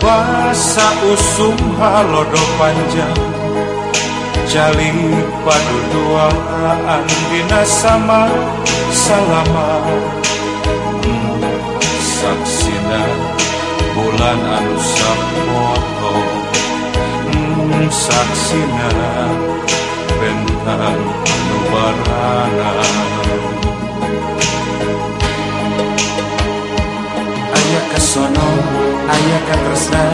basa usum halodo panjang. Jali padu duaan dina sama salama. Saksina bulan anu sapoto hmm, Saksina bentang anu barana kesono aya ka tresna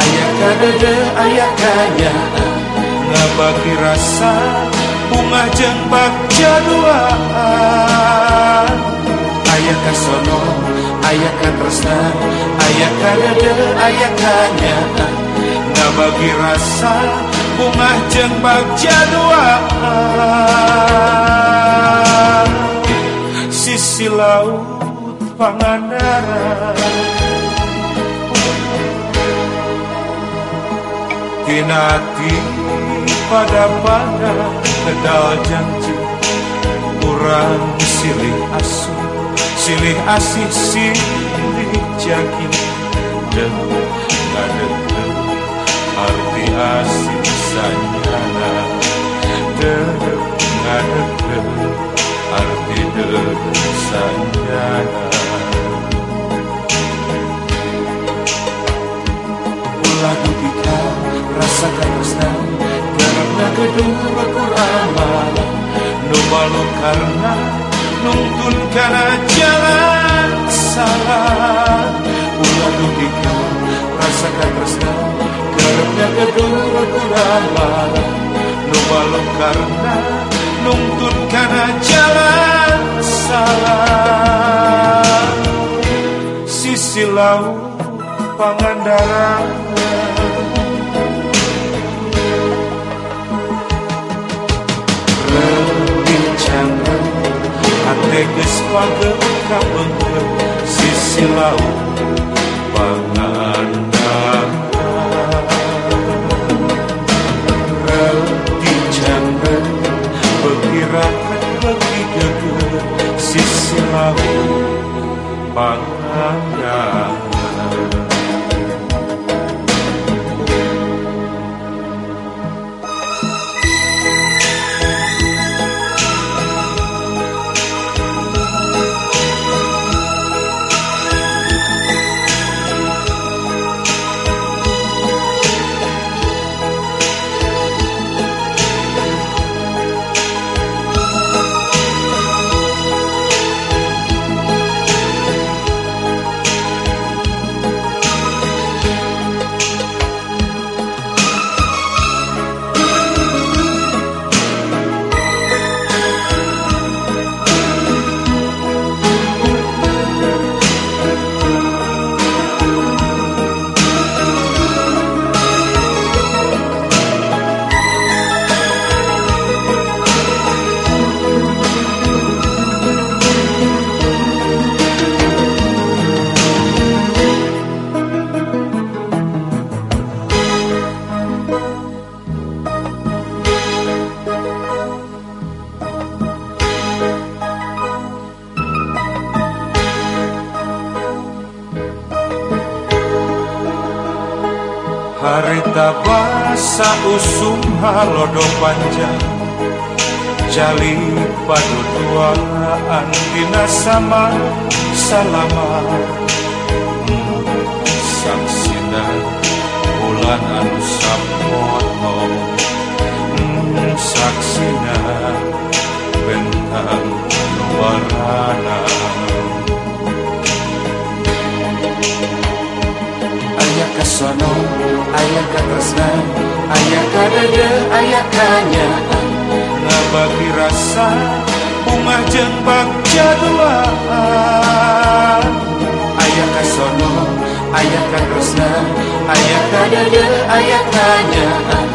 aya ka dede aya kanyaan ngabagi rasa bunga jeung bagja duaan aya ka sono aya ka tresna aya ka dede aya kanyaan ngabagi rasa bunga jeung bagja duaan sisi laut Pangandaran Tinati pada pada kedal janji kurang silih asu silih asih silih jagi dan ngadeke arti asih sanyana. Dan arti deke sanyana lagu kita rasakan tresna karena kedua kurang malam. Nu malu karena nuntun karena jalan salah ulah kita rasakan tresna karena kedua kurang malam. Nu malu karena nuntun karena jalan salah sisi laut Pangandaran Hati geus pageu ka sisi laut Pangandaran Rebicangan Bekirakan bagi geger sisi laut Pangandaran harita basa usum halodo panjang jali padu duaan dina sama salama. Saksina bulan anu sapoto hmm, saksina sono ayah katresna ayah kadede ayah kanya ngabagi rasa bunga jeung bagja duaan ayah kasono ayah katresna ayah kadede ayah kanya